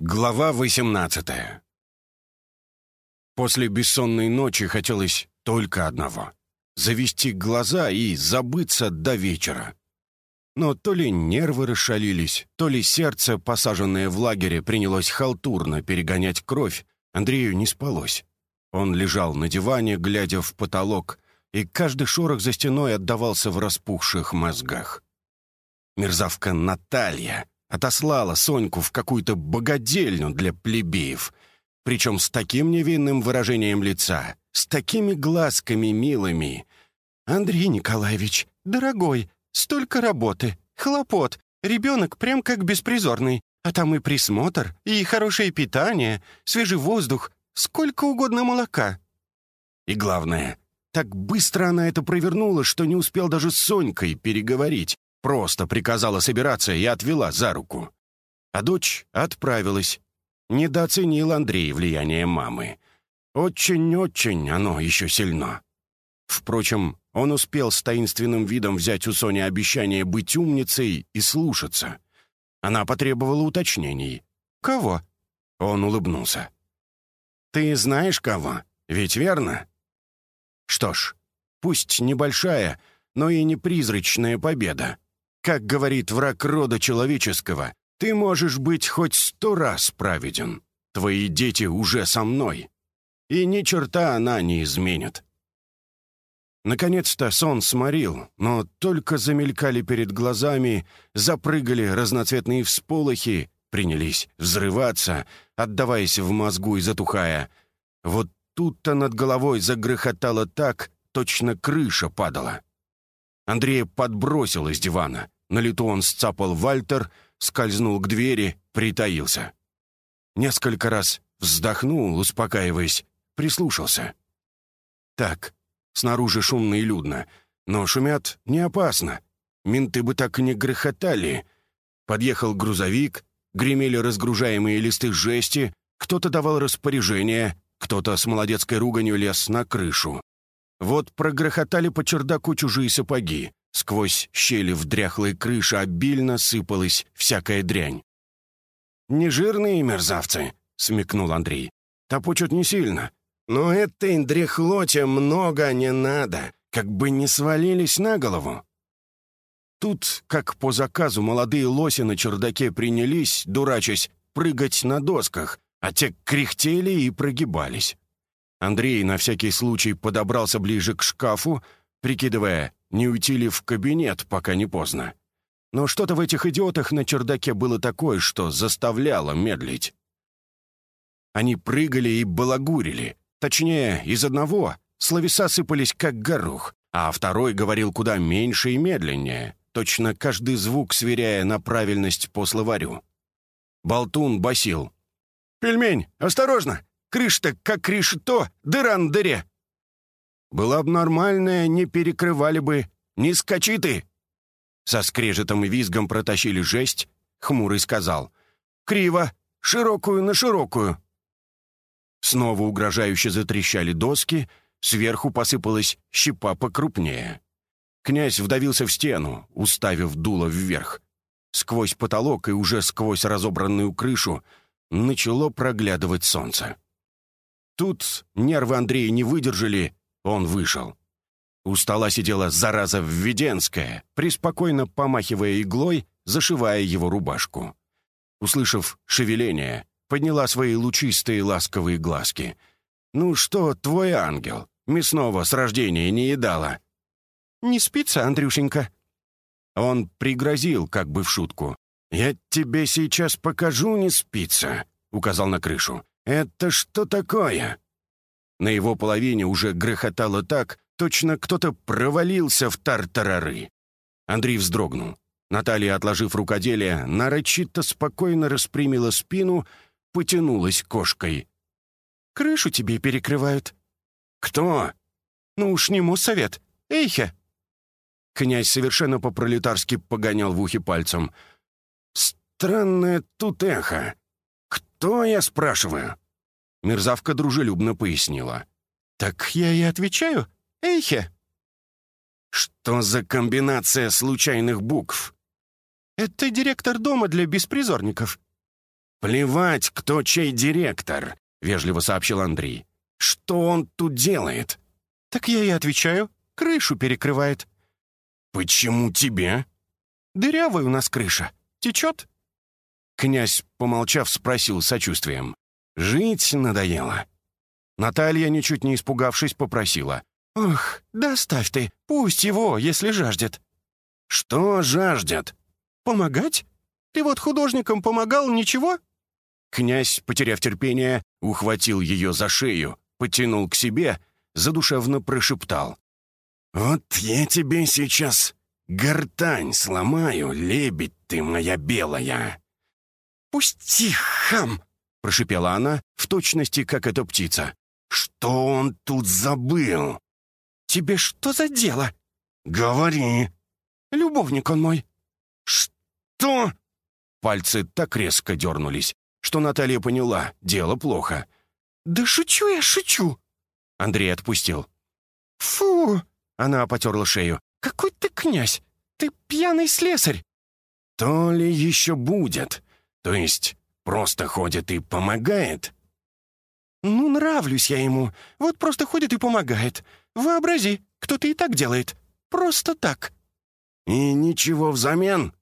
Глава 18 После бессонной ночи хотелось только одного — завести глаза и забыться до вечера. Но то ли нервы расшалились, то ли сердце, посаженное в лагере, принялось халтурно перегонять кровь, Андрею не спалось. Он лежал на диване, глядя в потолок, и каждый шорох за стеной отдавался в распухших мозгах. Мерзавка Наталья отослала Соньку в какую-то богадельню для плебеев, причем с таким невинным выражением лица, с такими глазками милыми. «Андрей Николаевич, дорогой, столько работы, хлопот, ребенок прям как беспризорный, а там и присмотр, и хорошее питание, свежий воздух, сколько угодно молока». И главное, так быстро она это провернула, что не успел даже с Сонькой переговорить, Просто приказала собираться и отвела за руку. А дочь отправилась. Недооценил Андрей влияние мамы. Очень-очень оно еще сильно. Впрочем, он успел с таинственным видом взять у Сони обещание быть умницей и слушаться. Она потребовала уточнений. «Кого?» Он улыбнулся. «Ты знаешь кого? Ведь верно?» «Что ж, пусть небольшая, но и не призрачная победа. Как говорит враг рода человеческого, ты можешь быть хоть сто раз праведен. Твои дети уже со мной. И ни черта она не изменит. Наконец-то сон сморил, но только замелькали перед глазами, запрыгали разноцветные всполохи, принялись взрываться, отдаваясь в мозгу и затухая. Вот тут-то над головой загрохотало так, точно крыша падала. Андрея подбросил из дивана. На лету он сцапал Вальтер, скользнул к двери, притаился. Несколько раз вздохнул, успокаиваясь, прислушался. Так, снаружи шумно и людно, но шумят не опасно. Менты бы так не грохотали. Подъехал грузовик, гремели разгружаемые листы жести, кто-то давал распоряжение, кто-то с молодецкой руганью лез на крышу. Вот прогрохотали по чердаку чужие сапоги. Сквозь щели в дряхлой крыше обильно сыпалась всякая дрянь. «Не жирные мерзавцы», — смекнул Андрей. «Топочут не сильно. Но этой дряхлоте много не надо, как бы не свалились на голову». Тут, как по заказу, молодые лоси на чердаке принялись, дурачась, прыгать на досках, а те кряхтели и прогибались. Андрей на всякий случай подобрался ближе к шкафу, прикидывая, не уйти ли в кабинет, пока не поздно. Но что-то в этих идиотах на чердаке было такое, что заставляло медлить. Они прыгали и балагурили. Точнее, из одного словеса сыпались как горох, а второй говорил куда меньше и медленнее, точно каждый звук сверяя на правильность по словарю. Болтун басил. «Пельмень, осторожно! Крыша-то как решето, дыра на дыре!» «Была б нормальная, не перекрывали бы. Не скачи ты!» Со скрежетом и визгом протащили жесть. Хмурый сказал. «Криво! Широкую на широкую!» Снова угрожающе затрещали доски, сверху посыпалась щепа покрупнее. Князь вдавился в стену, уставив дуло вверх. Сквозь потолок и уже сквозь разобранную крышу начало проглядывать солнце. Тут нервы Андрея не выдержали, он вышел. У стола сидела зараза Введенская, преспокойно помахивая иглой, зашивая его рубашку. Услышав шевеление, подняла свои лучистые ласковые глазки. «Ну что, твой ангел? Мясного с рождения не едала». «Не спится, Андрюшенька?» Он пригрозил, как бы в шутку. «Я тебе сейчас покажу, не спится», — указал на крышу. «Это что такое?» На его половине уже грохотало так, точно кто-то провалился в тартарары. Андрей вздрогнул. Наталья, отложив рукоделие, нарочито спокойно распрямила спину, потянулась кошкой. «Крышу тебе перекрывают». «Кто?» «Ну уж не совет. Эйхе!» Князь совершенно по-пролетарски погонял в ухе пальцем. «Странное тут эхо. «Кто, я спрашиваю?» Мерзавка дружелюбно пояснила. «Так я и отвечаю. Эйхе!» «Что за комбинация случайных букв?» «Это директор дома для беспризорников». «Плевать, кто чей директор», — вежливо сообщил Андрей. «Что он тут делает?» «Так я и отвечаю. Крышу перекрывает». «Почему тебе?» «Дырявая у нас крыша. Течет?» Князь, помолчав, спросил сочувствием. «Жить надоело». Наталья, ничуть не испугавшись, попросила. «Ох, да оставь ты, пусть его, если жаждет». «Что жаждет?» «Помогать? Ты вот художникам помогал, ничего?» Князь, потеряв терпение, ухватил ее за шею, потянул к себе, задушевно прошептал. «Вот я тебе сейчас гортань сломаю, лебедь ты моя белая!» «Пусти, хам!» — прошипела она, в точности, как эта птица. «Что он тут забыл?» «Тебе что за дело?» «Говори!» «Любовник он мой». «Что?» Пальцы так резко дернулись, что Наталья поняла, дело плохо. «Да шучу я, шучу!» Андрей отпустил. «Фу!» — она потерла шею. «Какой ты князь! Ты пьяный слесарь!» «То ли еще будет. То есть просто ходит и помогает?» «Ну, нравлюсь я ему. Вот просто ходит и помогает. Вообрази, кто-то и так делает. Просто так». «И ничего взамен?»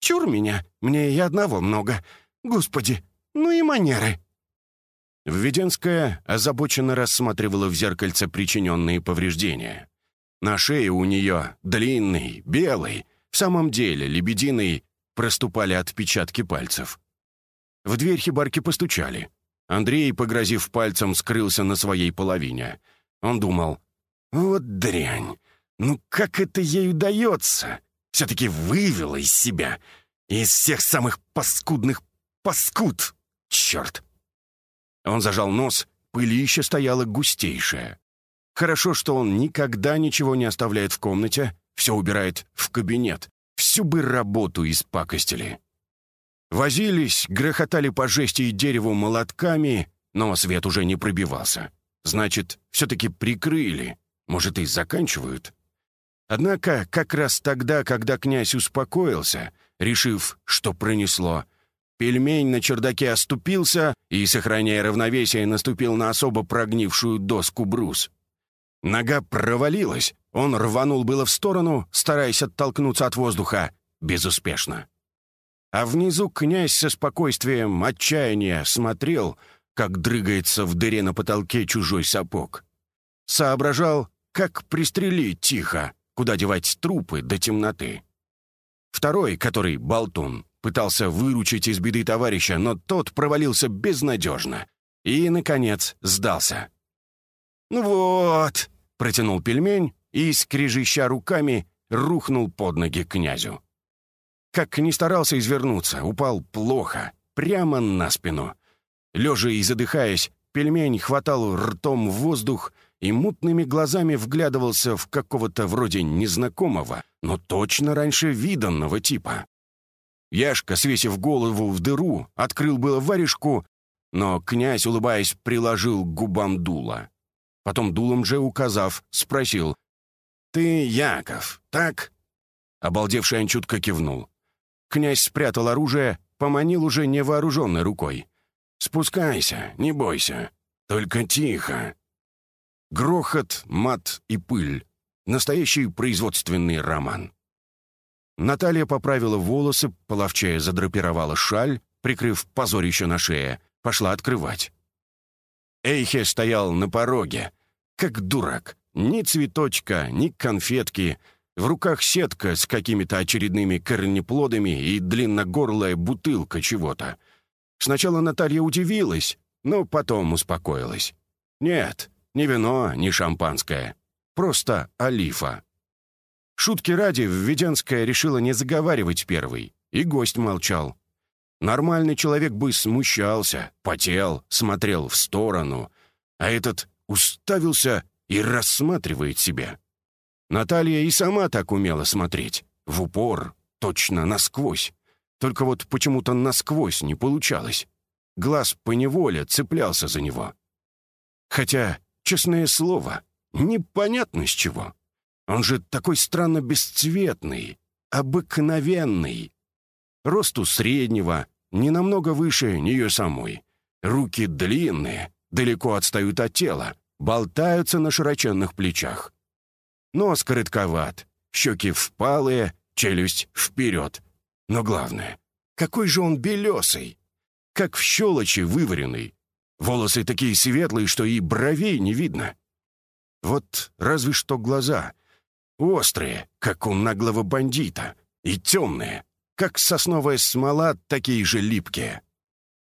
«Чур меня, мне и одного много. Господи, ну и манеры». Введенская озабоченно рассматривала в зеркальце причиненные повреждения. На шее у нее длинный, белый, в самом деле лебединый, проступали отпечатки пальцев. В дверь хибарки постучали. Андрей, погрозив пальцем, скрылся на своей половине. Он думал, «Вот дрянь! Ну как это ей удается? Все-таки вывела из себя. Из всех самых паскудных паскуд! Черт!» Он зажал нос, пылище стояло густейшее. Хорошо, что он никогда ничего не оставляет в комнате, все убирает в кабинет. Всю бы работу испакостили. Возились, грохотали по жести и дереву молотками, но свет уже не пробивался. Значит, все-таки прикрыли. Может, и заканчивают. Однако, как раз тогда, когда князь успокоился, решив, что пронесло, Пельмень на чердаке оступился и, сохраняя равновесие, наступил на особо прогнившую доску брус. Нога провалилась, он рванул было в сторону, стараясь оттолкнуться от воздуха, безуспешно. А внизу князь со спокойствием отчаяния смотрел, как дрыгается в дыре на потолке чужой сапог. Соображал, как пристрелить тихо, куда девать трупы до темноты. Второй, который болтун, Пытался выручить из беды товарища, но тот провалился безнадежно. И, наконец, сдался. «Ну вот», — протянул пельмень и, скрежеща руками, рухнул под ноги князю. Как ни старался извернуться, упал плохо, прямо на спину. Лежа и задыхаясь, пельмень хватал ртом воздух и мутными глазами вглядывался в какого-то вроде незнакомого, но точно раньше виданного типа. Яшка, свесив голову в дыру, открыл было варежку, но князь, улыбаясь, приложил к губам дуло. Потом дулом же указав, спросил, «Ты Яков, так?» Обалдевший Анчутка кивнул. Князь спрятал оружие, поманил уже невооруженной рукой. «Спускайся, не бойся, только тихо». Грохот, мат и пыль. Настоящий производственный роман. Наталья поправила волосы, половчая задрапировала шаль, прикрыв позорище на шее, пошла открывать. Эйхе стоял на пороге, как дурак. Ни цветочка, ни конфетки. В руках сетка с какими-то очередными корнеплодами и длинногорлая бутылка чего-то. Сначала Наталья удивилась, но потом успокоилась. Нет, не вино, не шампанское. Просто олифа. Шутки ради, Введенская решила не заговаривать первый, и гость молчал. Нормальный человек бы смущался, потел, смотрел в сторону, а этот уставился и рассматривает себя. Наталья и сама так умела смотреть, в упор, точно насквозь. Только вот почему-то насквозь не получалось. Глаз поневоле цеплялся за него. Хотя, честное слово, непонятно с чего. Он же такой странно бесцветный, обыкновенный. Росту среднего, не намного выше нее самой. Руки длинные, далеко отстают от тела, болтаются на широченных плечах. Нос коротковат, щеки впалые, челюсть вперед. Но главное, какой же он белесый! Как в щелочи вываренный. Волосы такие светлые, что и бровей не видно. Вот разве что глаза. Острые, как у наглого бандита, и темные, как сосновая смола, такие же липкие.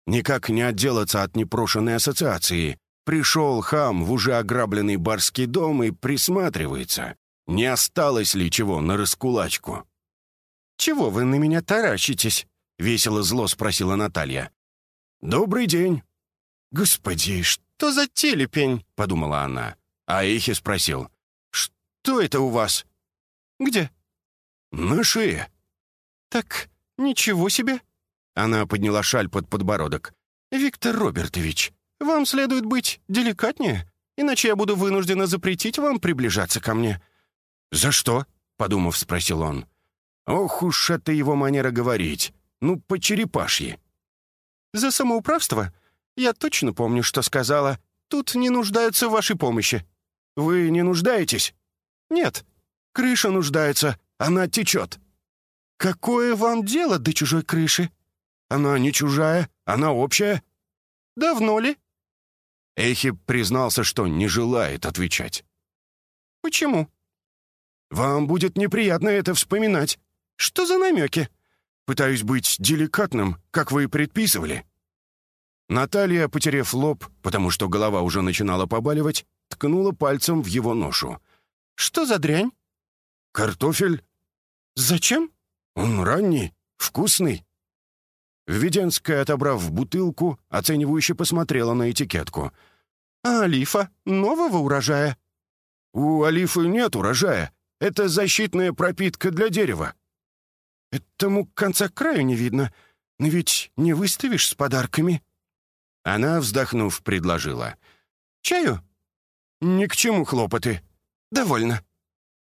Никак не отделаться от непрошенной ассоциации. Пришел хам в уже ограбленный барский дом и присматривается, не осталось ли чего на раскулачку. «Чего вы на меня таращитесь?» — весело зло спросила Наталья. «Добрый день». «Господи, что за телепень?» — подумала она. А Эхи спросил. «Что это у вас?» «Где?» «На шее». «Так, ничего себе!» Она подняла шаль под подбородок. «Виктор Робертович, вам следует быть деликатнее, иначе я буду вынуждена запретить вам приближаться ко мне». «За что?» — подумав, спросил он. «Ох уж это его манера говорить. Ну, по черепашьи». «За самоуправство? Я точно помню, что сказала. Тут не нуждаются в вашей помощи». «Вы не нуждаетесь?» «Нет. Крыша нуждается. Она течет». «Какое вам дело до чужой крыши?» Она не чужая, она общая». «Давно ли?» Эхи признался, что не желает отвечать. «Почему?» «Вам будет неприятно это вспоминать. Что за намеки?» «Пытаюсь быть деликатным, как вы предписывали». Наталья, потеряв лоб, потому что голова уже начинала побаливать, ткнула пальцем в его ношу. «Что за дрянь?» «Картофель». «Зачем?» «Он ранний, вкусный». Введенская, отобрав бутылку, оценивающе посмотрела на этикетку. «А олифа? Нового урожая?» «У олифы нет урожая. Это защитная пропитка для дерева». «Этому конца краю не видно. Но ведь не выставишь с подарками». Она, вздохнув, предложила. «Чаю?» «Ни к чему хлопоты. Довольно».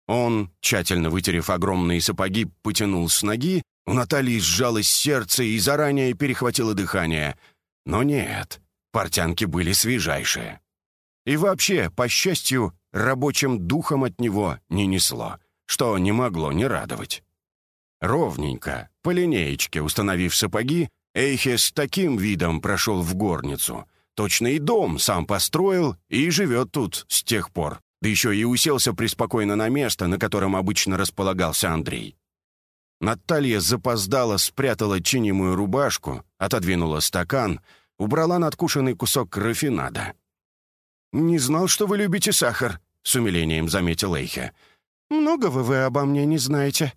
Он, тщательно вытерев огромные сапоги, потянул с ноги, у Натальи сжалось сердце и заранее перехватило дыхание. Но нет, портянки были свежайшие. И вообще, по счастью, рабочим духом от него не несло, что не могло не радовать. Ровненько, по линеечке установив сапоги, Эйхе с таким видом прошел в горницу. Точно и дом сам построил и живет тут с тех пор. Да еще и уселся преспокойно на место, на котором обычно располагался Андрей. Наталья запоздала, спрятала чинимую рубашку, отодвинула стакан, убрала надкушенный кусок рафинада. «Не знал, что вы любите сахар», — с умилением заметил Эйхе. «Многого вы обо мне не знаете».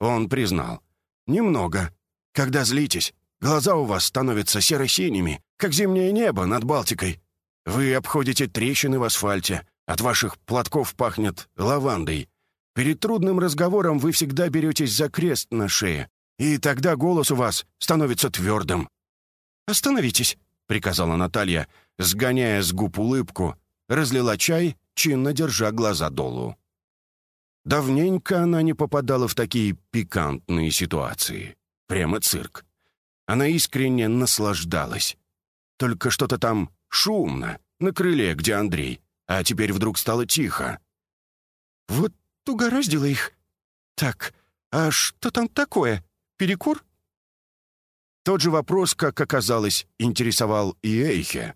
Он признал. «Немного. Когда злитесь, глаза у вас становятся серо-синими, как зимнее небо над Балтикой. Вы обходите трещины в асфальте, от ваших платков пахнет лавандой. Перед трудным разговором вы всегда беретесь за крест на шее, и тогда голос у вас становится твердым». «Остановитесь», — приказала Наталья, сгоняя с губ улыбку, разлила чай, чинно держа глаза долу. Давненько она не попадала в такие пикантные ситуации. Прямо цирк. Она искренне наслаждалась. Только что-то там шумно, на крыле, где Андрей, а теперь вдруг стало тихо. «Вот угораздило их. Так, а что там такое? Перекур?» Тот же вопрос, как оказалось, интересовал и Эйхе,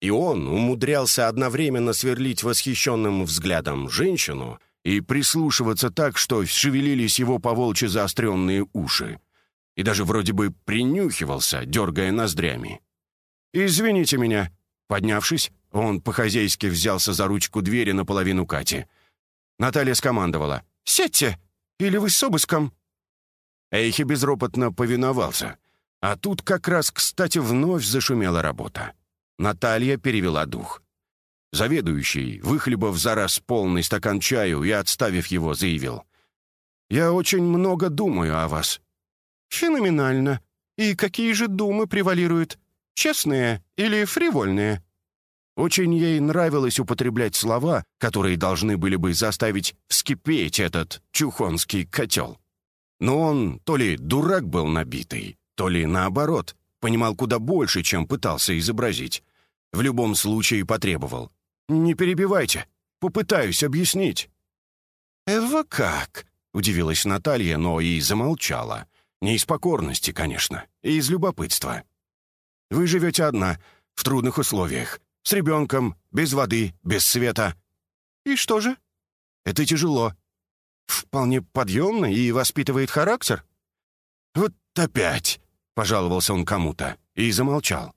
и он умудрялся одновременно сверлить восхищенным взглядом женщину и прислушиваться так, что шевелились его поволчьи заостренные уши, и даже вроде бы принюхивался, дергая ноздрями. «Извините меня». Поднявшись, он по-хозяйски взялся за ручку двери наполовину Кати — Наталья скомандовала. «Сядьте! Или вы с обыском?» Эйхи безропотно повиновался. А тут как раз, кстати, вновь зашумела работа. Наталья перевела дух. Заведующий, выхлебав за раз полный стакан чаю и отставив его, заявил. «Я очень много думаю о вас». «Феноменально. И какие же думы превалируют? Честные или фривольные?» Очень ей нравилось употреблять слова, которые должны были бы заставить вскипеть этот чухонский котел. Но он то ли дурак был набитый, то ли наоборот, понимал куда больше, чем пытался изобразить. В любом случае потребовал. «Не перебивайте. Попытаюсь объяснить». «Эва как?» — удивилась Наталья, но и замолчала. Не из покорности, конечно, и из любопытства. «Вы живете одна, в трудных условиях, с ребенком, без воды, без света. И что же? Это тяжело. Вполне подъемно и воспитывает характер. Вот опять, пожаловался он кому-то и замолчал.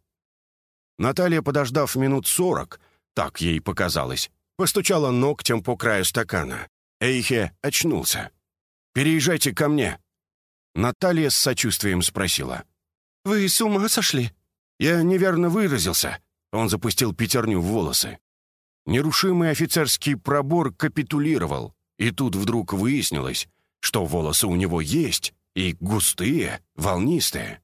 Наталья, подождав минут сорок, так ей показалось, постучала ногтем по краю стакана. Эйхе очнулся. «Переезжайте ко мне». Наталья с сочувствием спросила. «Вы с ума сошли?» «Я неверно выразился». Он запустил пятерню в волосы. Нерушимый офицерский пробор капитулировал, и тут вдруг выяснилось, что волосы у него есть, и густые, волнистые.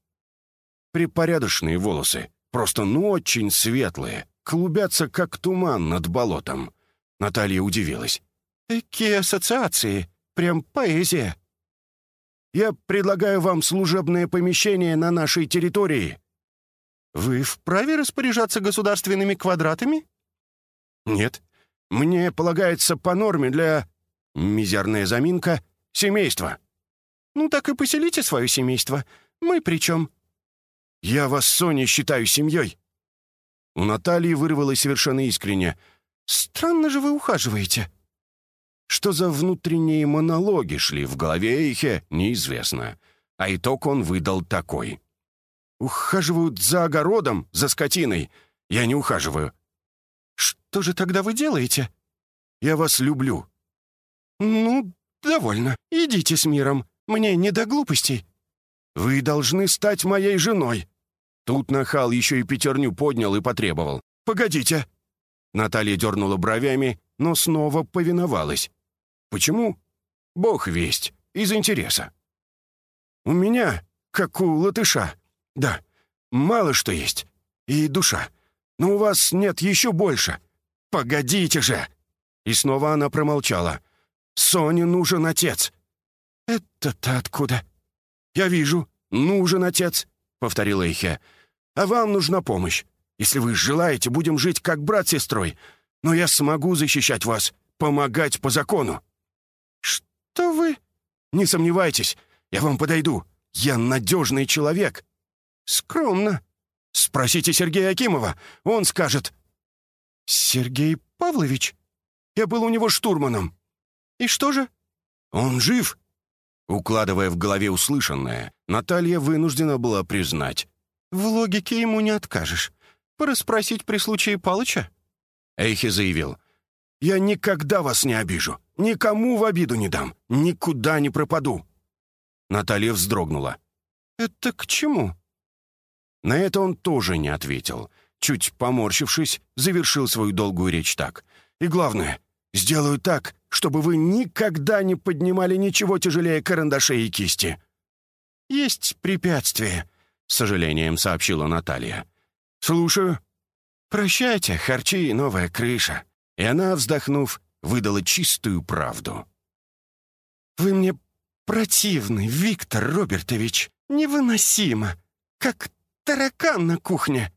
Припорядочные волосы, просто ну очень светлые, клубятся, как туман над болотом. Наталья удивилась. «Какие ассоциации! Прям поэзия!» «Я предлагаю вам служебное помещение на нашей территории». «Вы вправе распоряжаться государственными квадратами?» «Нет. Мне полагается по норме для...» «Мизерная заминка. Семейства». «Ну так и поселите свое семейство. Мы при чем?» «Я вас, Соня, считаю семьей». У Натальи вырвалось совершенно искренне. «Странно же вы ухаживаете». Что за внутренние монологи шли в голове Эйхе, неизвестно. А итог он выдал такой. «Ухаживают за огородом, за скотиной. Я не ухаживаю. Что же тогда вы делаете?» «Я вас люблю». «Ну, довольно. Идите с миром. Мне не до глупостей». «Вы должны стать моей женой». Тут нахал еще и пятерню поднял и потребовал. «Погодите». Наталья дернула бровями, но снова повиновалась. «Почему?» «Бог весть. Из интереса». «У меня, как у латыша. Да, мало что есть. И душа. Но у вас нет еще больше. Погодите же!» И снова она промолчала. «Соне нужен отец». «Это-то откуда?» «Я вижу. Нужен отец», — повторил Эйхе. «А вам нужна помощь. Если вы желаете, будем жить как брат с сестрой. Но я смогу защищать вас, помогать по закону». «Что вы?» «Не сомневайтесь, я вам подойду. Я надежный человек». «Скромно», Спросите Сергея Акимова, он скажет». «Сергей Павлович? Я был у него штурманом. И что же?» «Он жив?» Укладывая в голове услышанное, Наталья вынуждена была признать. «В логике ему не откажешь. Пораспросить при случае Палыча?» Эйхи заявил. «Я никогда вас не обижу, никому в обиду не дам, никуда не пропаду». Наталья вздрогнула. «Это к чему?» На это он тоже не ответил. Чуть поморщившись, завершил свою долгую речь так. «И главное, сделаю так, чтобы вы никогда не поднимали ничего тяжелее карандашей и кисти». «Есть препятствие», — с сожалением сообщила Наталья. «Слушаю». «Прощайте, харчи и новая крыша». И она, вздохнув, выдала чистую правду. «Вы мне противны, Виктор Робертович. Невыносимо. Как таракан на кухне».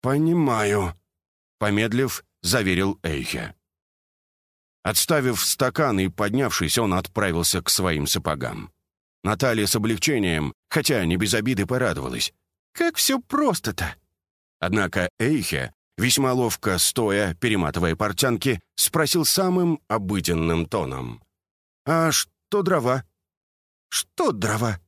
«Понимаю», — помедлив, заверил Эйхе. Отставив стакан и поднявшись, он отправился к своим сапогам. Наталья с облегчением, хотя не без обиды, порадовалась. «Как все просто-то!» Однако Эйхе, весьма ловко стоя, перематывая портянки, спросил самым обыденным тоном. «А что дрова?» «Что дрова?»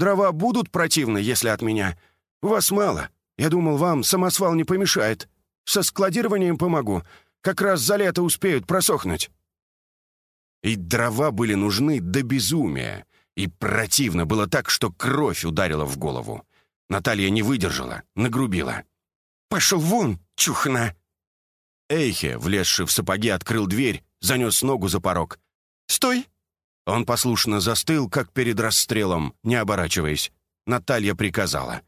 Дрова будут противны, если от меня. Вас мало. Я думал, вам самосвал не помешает. Со складированием помогу. Как раз за лето успеют просохнуть». И дрова были нужны до безумия. И противно было так, что кровь ударила в голову. Наталья не выдержала, нагрубила. «Пошел вон, чухна!» Эйхе, влезший в сапоги, открыл дверь, занес ногу за порог. «Стой!» Он послушно застыл, как перед расстрелом, не оборачиваясь. Наталья приказала.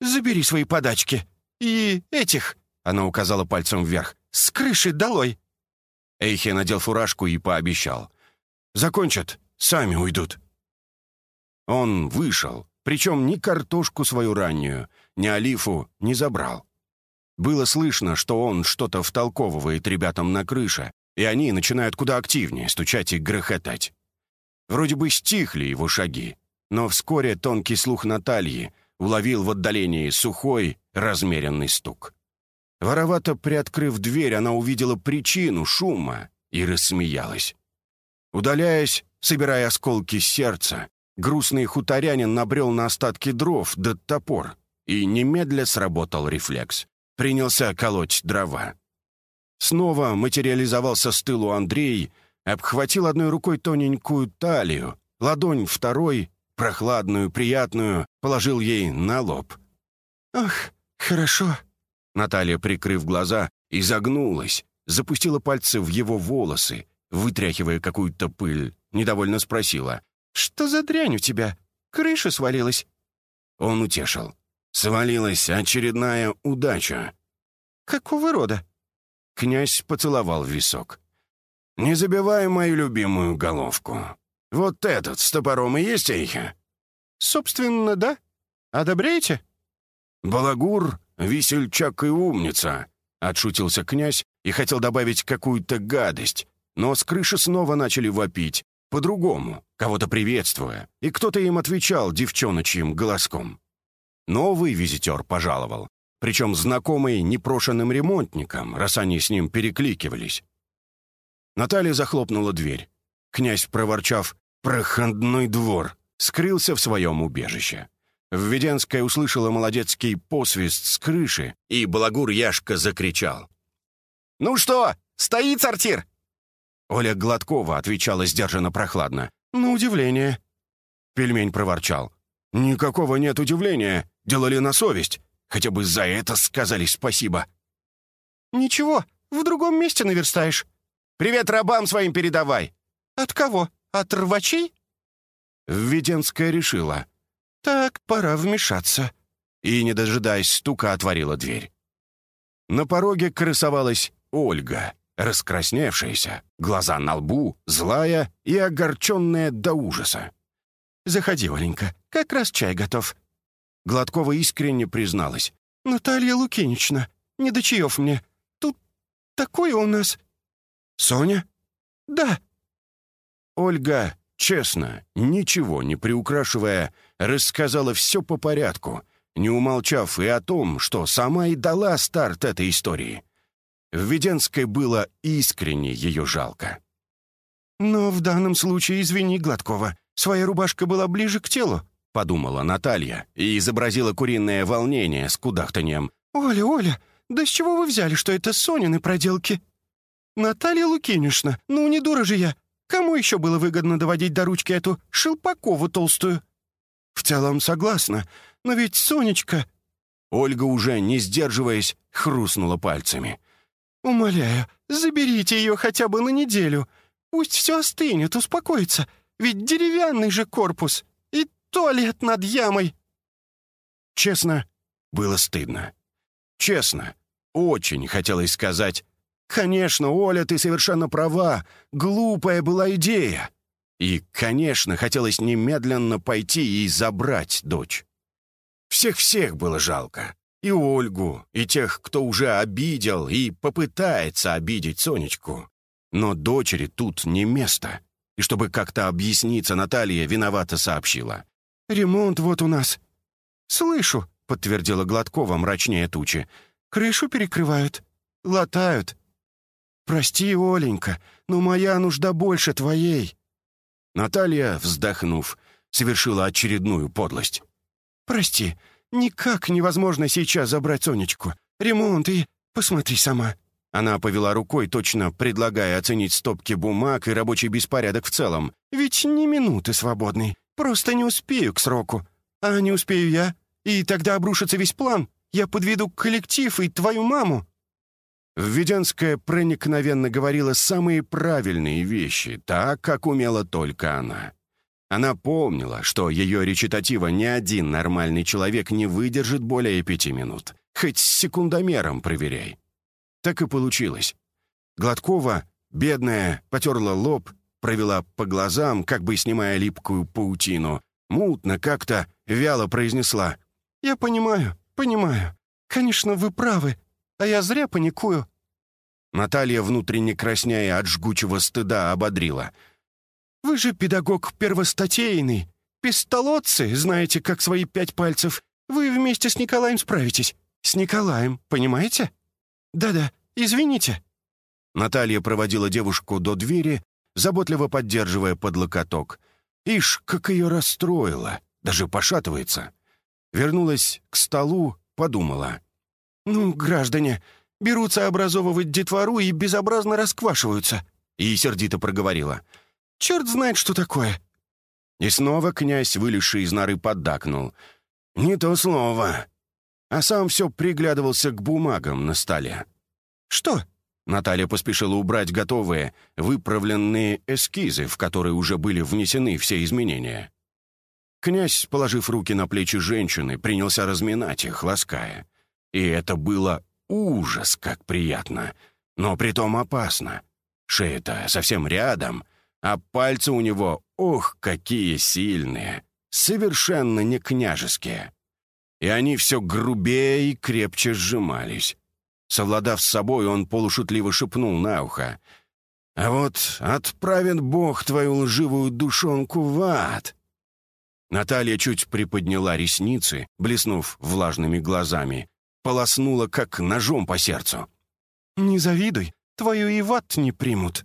«Забери свои подачки. И этих...» Она указала пальцем вверх. «С крыши долой!» Эйхе надел фуражку и пообещал. «Закончат, сами уйдут». Он вышел, Причем ни картошку свою раннюю, ни олифу не забрал. Было слышно, что он что-то втолковывает ребятам на крыше, и они начинают куда активнее стучать и грохотать. Вроде бы стихли его шаги, но вскоре тонкий слух Натальи уловил в отдалении сухой, размеренный стук. Воровато приоткрыв дверь, она увидела причину шума и рассмеялась. Удаляясь, собирая осколки сердца, грустный хуторянин набрел на остатки дров да топор, и немедля сработал рефлекс. Принялся колоть дрова. Снова материализовался с тылу Андрей, обхватил одной рукой тоненькую талию, ладонь второй, прохладную, приятную, положил ей на лоб. «Ах, хорошо», Наталья, прикрыв глаза, изогнулась, запустила пальцы в его волосы, вытряхивая какую-то пыль, недовольно спросила. «Что за дрянь у тебя? Крыша свалилась?» Он утешил. «Свалилась очередная удача». «Какого рода?» Князь поцеловал висок. «Не забивай мою любимую головку. Вот этот с топором и есть Эйха?» «Собственно, да. Одобряете?» Балагур «Весельчак и умница!» — отшутился князь и хотел добавить какую-то гадость, но с крыши снова начали вопить, по-другому, кого-то приветствуя, и кто-то им отвечал девчоночьим голоском. Новый визитер пожаловал, причем знакомый непрошенным ремонтникам, раз они с ним перекликивались. Наталья захлопнула дверь. Князь, проворчав «проходной двор», скрылся в своем убежище. Введенская услышала молодецкий посвист с крыши, и балагур Яшка закричал. «Ну что, стоит сортир?» Оля Гладкова отвечала сдержанно прохладно. «На удивление». Пельмень проворчал. «Никакого нет удивления. Делали на совесть. Хотя бы за это сказали спасибо». «Ничего, в другом месте наверстаешь. Привет рабам своим передавай». «От кого? От рвачей?» Введенская решила. «Так, пора вмешаться». И, не дожидаясь стука, отворила дверь. На пороге красовалась Ольга, раскрасневшаяся, глаза на лбу, злая и огорченная до ужаса. «Заходи, Оленька, как раз чай готов». Гладкова искренне призналась. «Наталья Лукинична, не до чаев мне. Тут такое у нас...» «Соня?» «Да». Ольга честно, ничего не приукрашивая, рассказала все по порядку, не умолчав и о том, что сама и дала старт этой истории. В Веденской было искренне ее жалко. «Но в данном случае, извини, Гладкова, своя рубашка была ближе к телу», — подумала Наталья и изобразила куриное волнение с кудахтанием. «Оля, Оля, да с чего вы взяли, что это Сонины проделки?» «Наталья Лукинишна, ну не дура же я. Кому еще было выгодно доводить до ручки эту Шелпакову толстую?» «В целом согласна, но ведь Сонечка...» Ольга, уже не сдерживаясь, хрустнула пальцами. «Умоляю, заберите ее хотя бы на неделю. Пусть все остынет, успокоится. Ведь деревянный же корпус. И туалет над ямой». Честно, было стыдно. Честно, очень хотелось сказать «Конечно, Оля, ты совершенно права. Глупая была идея». И, конечно, хотелось немедленно пойти и забрать дочь. Всех-всех было жалко. И Ольгу, и тех, кто уже обидел и попытается обидеть Сонечку. Но дочери тут не место. И чтобы как-то объясниться, Наталья виновато сообщила. «Ремонт вот у нас». «Слышу», — подтвердила Гладкова мрачнее тучи. «Крышу перекрывают, латают, «Прости, Оленька, но моя нужда больше твоей». Наталья, вздохнув, совершила очередную подлость. «Прости, никак невозможно сейчас забрать Сонечку. Ремонт и... Посмотри сама». Она повела рукой, точно предлагая оценить стопки бумаг и рабочий беспорядок в целом. «Ведь ни минуты свободной. Просто не успею к сроку. А не успею я, и тогда обрушится весь план. Я подведу коллектив и твою маму». Введенская проникновенно говорила самые правильные вещи, так, как умела только она. Она помнила, что ее речитатива ни один нормальный человек не выдержит более пяти минут. Хоть с секундомером проверяй. Так и получилось. Гладкова, бедная, потерла лоб, провела по глазам, как бы снимая липкую паутину, мутно как-то вяло произнесла. «Я понимаю, понимаю. Конечно, вы правы, а я зря паникую». Наталья, внутренне краснея от жгучего стыда, ободрила. «Вы же педагог первостатейный. Пистолотцы, знаете, как свои пять пальцев. Вы вместе с Николаем справитесь. С Николаем, понимаете? Да-да, извините». Наталья проводила девушку до двери, заботливо поддерживая под локоток. Ишь, как ее расстроило, даже пошатывается. Вернулась к столу, подумала. «Ну, граждане, берутся образовывать детвору и безобразно расквашиваются», и сердито проговорила. «Черт знает, что такое». И снова князь, вылезший из норы, поддакнул. «Не то слово». А сам все приглядывался к бумагам на столе. «Что?» Наталья поспешила убрать готовые, выправленные эскизы, в которые уже были внесены все изменения. Князь, положив руки на плечи женщины, принялся разминать их, лаская. И это было ужас, как приятно, но притом опасно. Шея-то совсем рядом, а пальцы у него, ох, какие сильные, совершенно не княжеские. И они все грубее и крепче сжимались. Совладав с собой, он полушутливо шепнул на ухо. «А вот отправит Бог твою лживую душонку в ад!» Наталья чуть приподняла ресницы, блеснув влажными глазами, полоснула, как ножом по сердцу. «Не завидуй, твою и в ад не примут»,